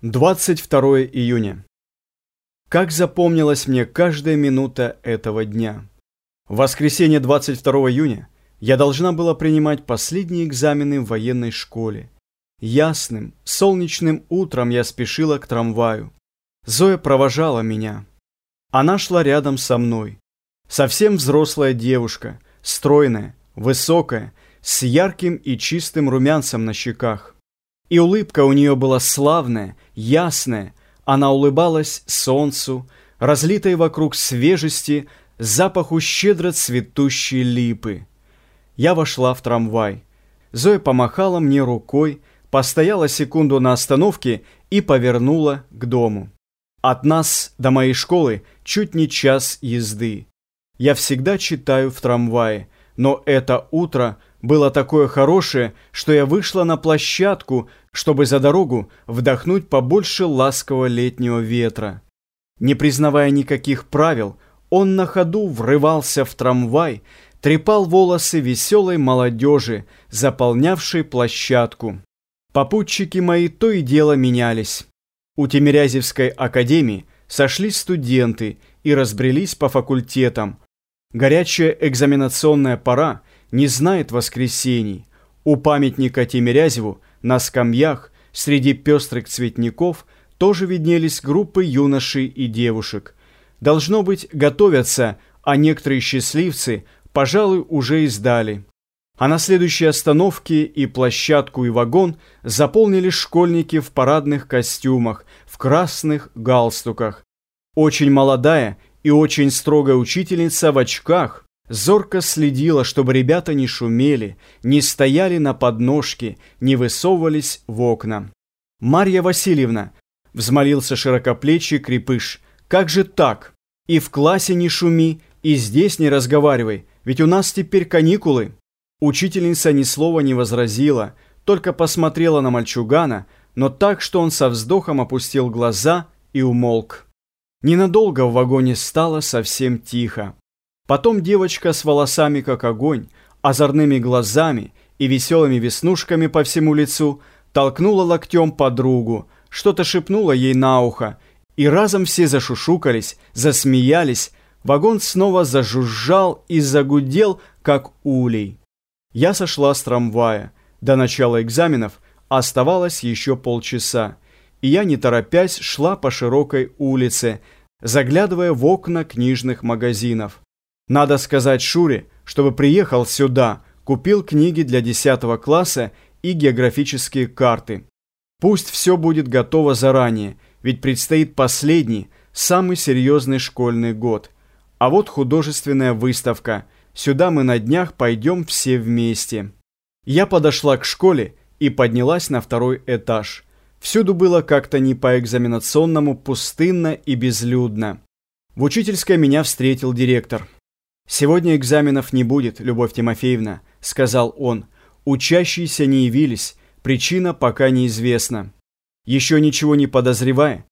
22 июня. Как запомнилась мне каждая минута этого дня. В воскресенье 22 июня я должна была принимать последние экзамены в военной школе. Ясным, солнечным утром я спешила к трамваю. Зоя провожала меня. Она шла рядом со мной. Совсем взрослая девушка, стройная, высокая, с ярким и чистым румянцем на щеках. И улыбка у нее была славная, ясная. Она улыбалась солнцу, разлитой вокруг свежести, запаху щедро цветущей липы. Я вошла в трамвай. Зоя помахала мне рукой, постояла секунду на остановке и повернула к дому. От нас до моей школы чуть не час езды. Я всегда читаю в трамвае, но это утро было такое хорошее, что я вышла на площадку, чтобы за дорогу вдохнуть побольше ласкового летнего ветра. Не признавая никаких правил, он на ходу врывался в трамвай, трепал волосы веселой молодежи, заполнявшей площадку. Попутчики мои то и дело менялись. У Тимирязевской академии сошлись студенты и разбрелись по факультетам. Горячая экзаменационная пора не знает воскресений. У памятника Тимирязеву на скамьях среди пестрых цветников тоже виднелись группы юношей и девушек. Должно быть, готовятся, а некоторые счастливцы, пожалуй, уже издали. А на следующей остановке и площадку, и вагон заполнили школьники в парадных костюмах, в красных галстуках. Очень молодая и очень строгая учительница в очках зорко следила, чтобы ребята не шумели, не стояли на подножке, не высовывались в окна. «Марья Васильевна!» — взмолился широкоплечий крепыш. «Как же так? И в классе не шуми, и здесь не разговаривай, ведь у нас теперь каникулы!» Учительница ни слова не возразила, только посмотрела на мальчугана, но так, что он со вздохом опустил глаза и умолк. Ненадолго в вагоне стало совсем тихо. Потом девочка с волосами как огонь, озорными глазами и веселыми веснушками по всему лицу толкнула локтем подругу, что-то шепнула ей на ухо, и разом все зашушукались, засмеялись, вагон снова зажужжал и загудел, как улей. Я сошла с трамвая. До начала экзаменов оставалось еще полчаса, и я, не торопясь, шла по широкой улице, заглядывая в окна книжных магазинов. Надо сказать Шуре, чтобы приехал сюда, купил книги для 10 класса и географические карты. Пусть все будет готово заранее, ведь предстоит последний, самый серьезный школьный год. А вот художественная выставка. Сюда мы на днях пойдем все вместе. Я подошла к школе и поднялась на второй этаж. Всюду было как-то не по-экзаменационному пустынно и безлюдно. В учительской меня встретил директор. «Сегодня экзаменов не будет, Любовь Тимофеевна», — сказал он. «Учащиеся не явились, причина пока неизвестна». Еще ничего не подозревая,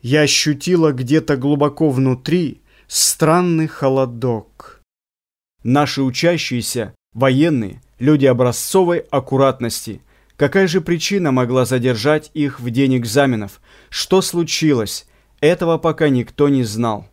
я ощутила где-то глубоко внутри странный холодок. Наши учащиеся, военные, люди образцовой аккуратности. Какая же причина могла задержать их в день экзаменов? Что случилось? Этого пока никто не знал.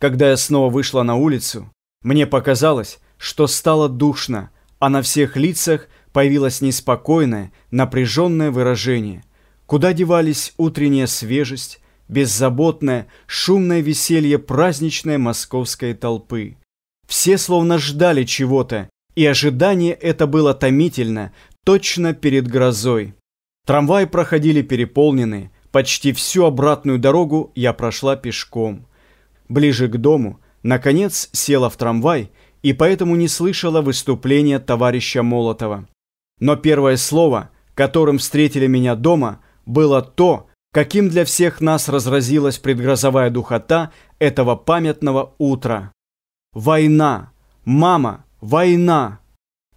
Когда я снова вышла на улицу, мне показалось, что стало душно, а на всех лицах появилось неспокойное, напряженное выражение. Куда девались утренняя свежесть, беззаботное, шумное веселье праздничной московской толпы. Все словно ждали чего-то, и ожидание это было томительно, точно перед грозой. Трамваи проходили переполненные, почти всю обратную дорогу я прошла пешком. Ближе к дому Наконец села в трамвай и поэтому не слышала выступления товарища Молотова. Но первое слово, которым встретили меня дома, было то, каким для всех нас разразилась предгрозовая духота этого памятного утра. «Война! Мама! Война!»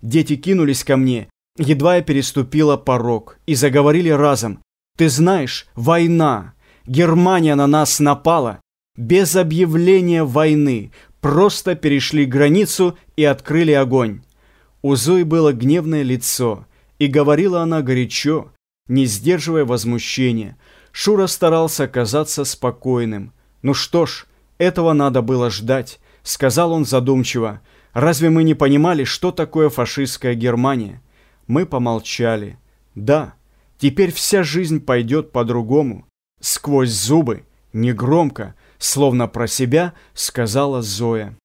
Дети кинулись ко мне, едва я переступила порог, и заговорили разом. «Ты знаешь, война! Германия на нас напала! Без объявления войны, просто перешли границу и открыли огонь. У Зои было гневное лицо, и говорила она горячо, не сдерживая возмущения. Шура старался казаться спокойным. «Ну что ж, этого надо было ждать», — сказал он задумчиво. «Разве мы не понимали, что такое фашистская Германия?» Мы помолчали. «Да, теперь вся жизнь пойдет по-другому». Сквозь зубы, негромко, словно про себя, сказала Зоя.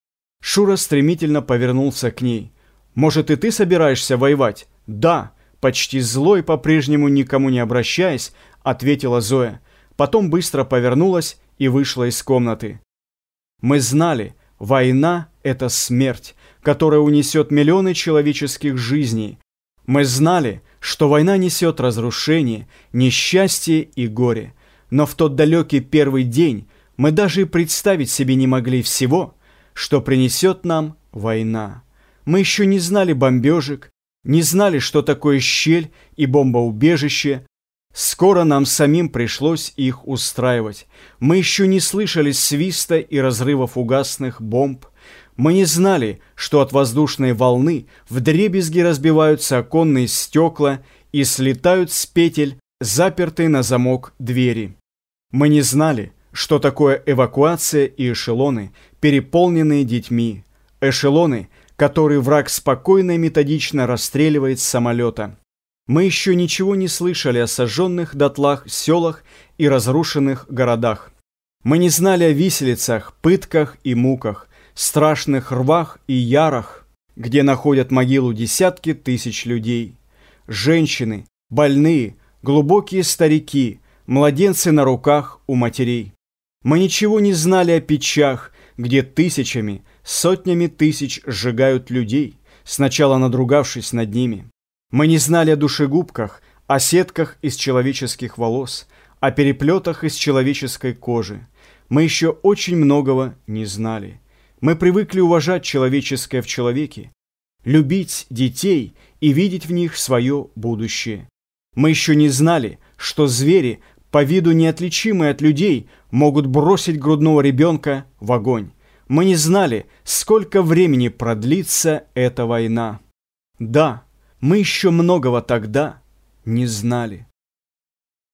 Шура стремительно повернулся к ней. «Может, и ты собираешься воевать?» «Да», почти злой, по-прежнему никому не обращаясь, ответила Зоя. Потом быстро повернулась и вышла из комнаты. Мы знали, война – это смерть, которая унесет миллионы человеческих жизней. Мы знали, что война несет разрушение, несчастье и горе. Но в тот далекий первый день мы даже и представить себе не могли всего, что принесет нам война. Мы еще не знали бомбежек, не знали, что такое щель и бомбоубежище. Скоро нам самим пришлось их устраивать. Мы еще не слышали свиста и разрывов угасных бомб. Мы не знали, что от воздушной волны вдребезги разбиваются оконные стекла и слетают с петель запертые на замок двери. Мы не знали, что такое эвакуация и эшелоны, переполненные детьми. Эшелоны – который враг спокойно и методично расстреливает с самолета. Мы еще ничего не слышали о сожженных дотлах селах и разрушенных городах. Мы не знали о виселицах, пытках и муках, страшных рвах и ярах, где находят могилу десятки тысяч людей. Женщины, больные, глубокие старики, младенцы на руках у матерей. Мы ничего не знали о печах, где тысячами, сотнями тысяч сжигают людей, сначала надругавшись над ними. Мы не знали о душегубках, о сетках из человеческих волос, о переплетах из человеческой кожи. Мы еще очень многого не знали. Мы привыкли уважать человеческое в человеке, любить детей и видеть в них свое будущее. Мы еще не знали, что звери, по виду неотличимые от людей, могут бросить грудного ребенка в огонь. Мы не знали, сколько времени продлится эта война. Да, мы еще многого тогда не знали.